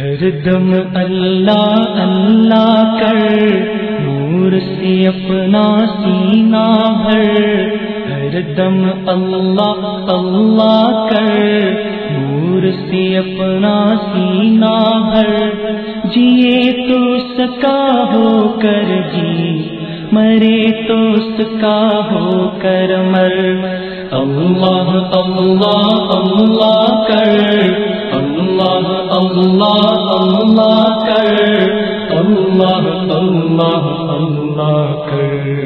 ہر دم اللہ اللہ کر، نور سے اپنا سینہ بھر۔ ہر دم اللہ اللہ کر، نور سے اپنا سینہ بھر۔ جیے تو سکا ہو کر جی مرے تو سکا ہو کر مر۔ اللہ اللہ اللہ کر اللہ اللہ کر، اللہ اللہ اللہ کر.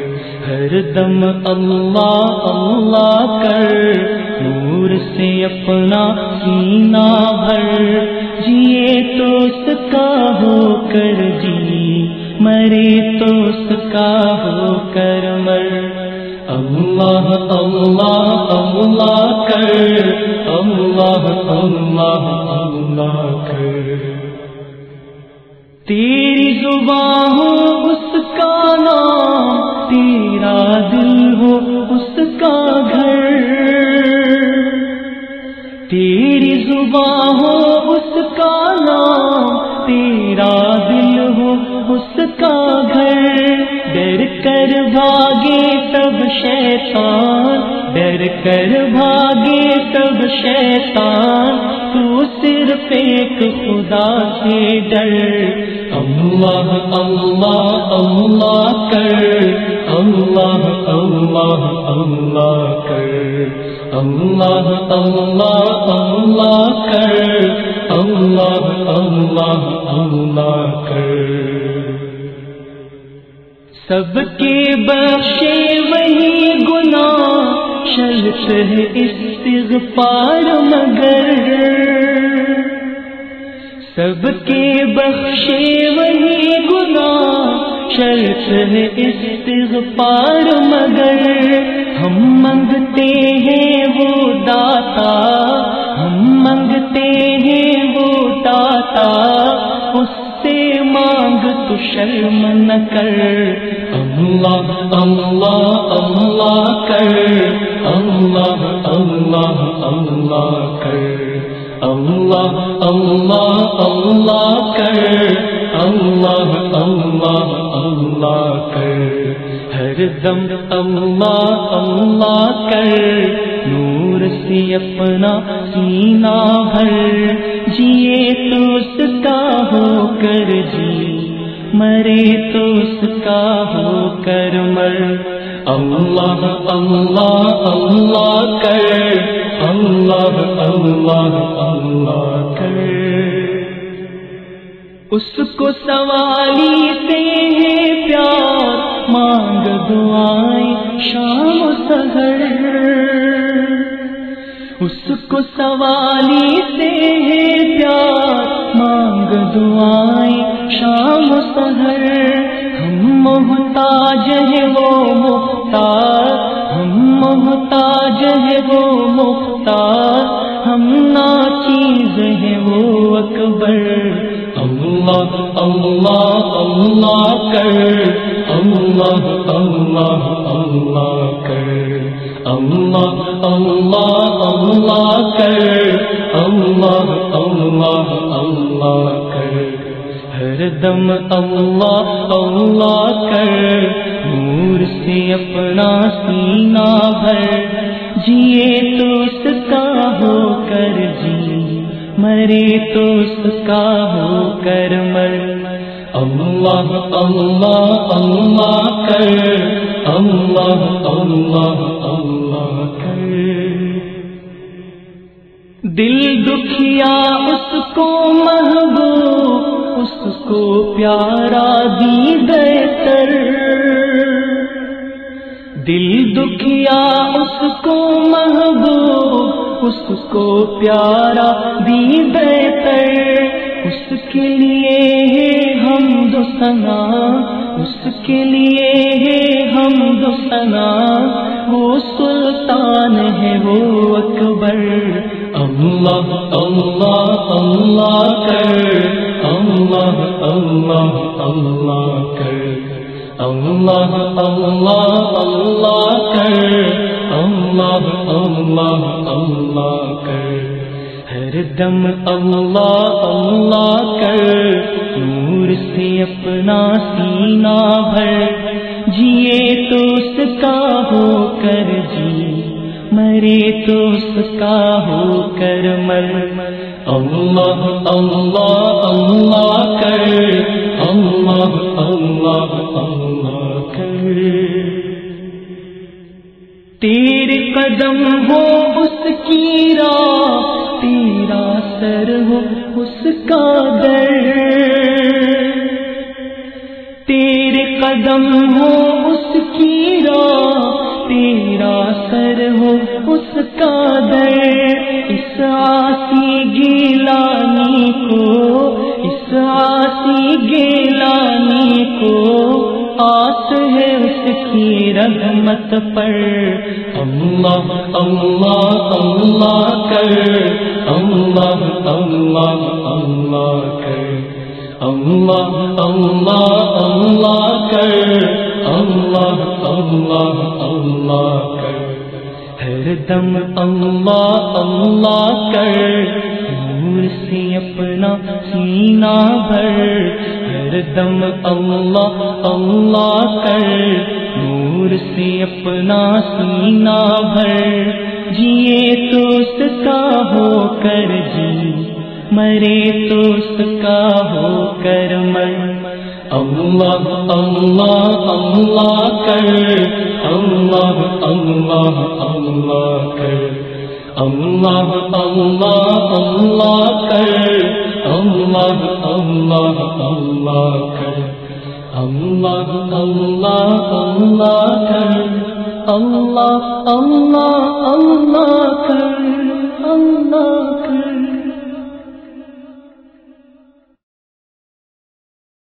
ہر دم اللہ اللہ کر، نور سے اپنا سینہ بھر. جیے تو سکا ہو کر جی مرے اللہ اللہ اللہ کر، اللہ اللہ اللہ کر۔ تیری زبان ہو اس کا نام، تیرا دل ہو اس کا گھر۔ تیری زبان ہو اس شیطان، ڈر کر بھاگے سب شیطان، تو صرف ایک خدا سے ڈر۔ اللہ اللہ اللہ کر۔ اللہ اللہ اللہ کر۔ اللہ اللہ اللہ کر۔ اللہ اللہ اللہ کر۔ سب کے بخشے وہی گنا شرط ہے استغفار مگر۔ سب کے بخشے وہی گنا شرط ہے استغفار مگر۔ ہم منگتے ہیں وہ داتا شرم نہ کر۔ اللہ اللہ اللہ کر۔ اللہ اللہ اللہ کر۔ اللہ اللہ اللہ کر۔ اللہ اللہ اللہ کر۔ ہر دم اللہ اللہ کر۔ نور سے اپنا سینہ بھر جیے تو اس کا ہو کر جی۔ مرے تو اس کا ہو کر مر۔ اللہ اللہ اللہ کر۔ اللہ اللہ اللہ کر۔ اس کو سوالی سے ہے پیار۔ مانگ دعائیں شام و سہر اس کو سوالی سے ہے پیار۔ مانگ دعائیں، شام و سہر، ہم محتاج ہے وہ مختار، ہم محتاج ہے وہ مختار، ہم نا چیز ہے وہ اکبر۔ اللہ اللہ اللہ کر، اللہ اللہ اللہ کر۔ اللہ اللہ اللہ کر، اللہ اللہ کر، ہر دم اللہ اللہ کر، نور سے اپنا سینہ بھر، جیے تو اس کا ہو کر جی مرے تو اس کا ہو کر مر، اللہ اللہ اللہ کر، اللہ اللہ دل دکھیا اس کو محبوب، اس کو پیارا دی گئے تر دل دکھیا اس کو محبوب، اس کو پیارا دی بہتر۔ اس کے لیے ہے ہم دو سنا اس کے لیے ہے ہم دو سنا وہ سلطان ہے، وہ اکبر۔ اللہ اللہ اللہ کر، اللہ اللہ اللہ کر، اللہ اللہ اللہ کر، اللہ اللہ اللہ کر، ہر دم اللہ اللہ کر، نور سے اپنا سینہ تو اس کا ہو کر مر اللہ اللہ اللہ کر۔ اللہ اللہ اللہ کر۔ تیرے قدم ہو اس کی راہ، تیرا سر ہو اس کا در۔ تیرے قدم ہو اس کی راہ، تیرا سر ہو اس کا در اس آسی گیلانی کو، اس آسی گیلانی کو آس ہے اس کی رحمت پر۔ اللہ اللہ اللہ کر، اللہ اللہ اللہ کر۔ اللہ اللہ اللہ کر۔ اللہ اللہ دم اللہ اللہ کر۔ نور سے اپنا سینہ بھر۔ ہر دم اللہ اللہ کر۔ نور سے اپنا سینہ بھر۔ جیے تو اس کا ہو کر جی مرے تو اس کا ہو کر مر۔ اللہ اللہ اللہ کر۔ اللہ اللہ کر اللہ اللہ اللہ کر اللہ اللہ اللہ کر اللہ اللہ اللہ کر اللہ اللہ اللہ کر اللہ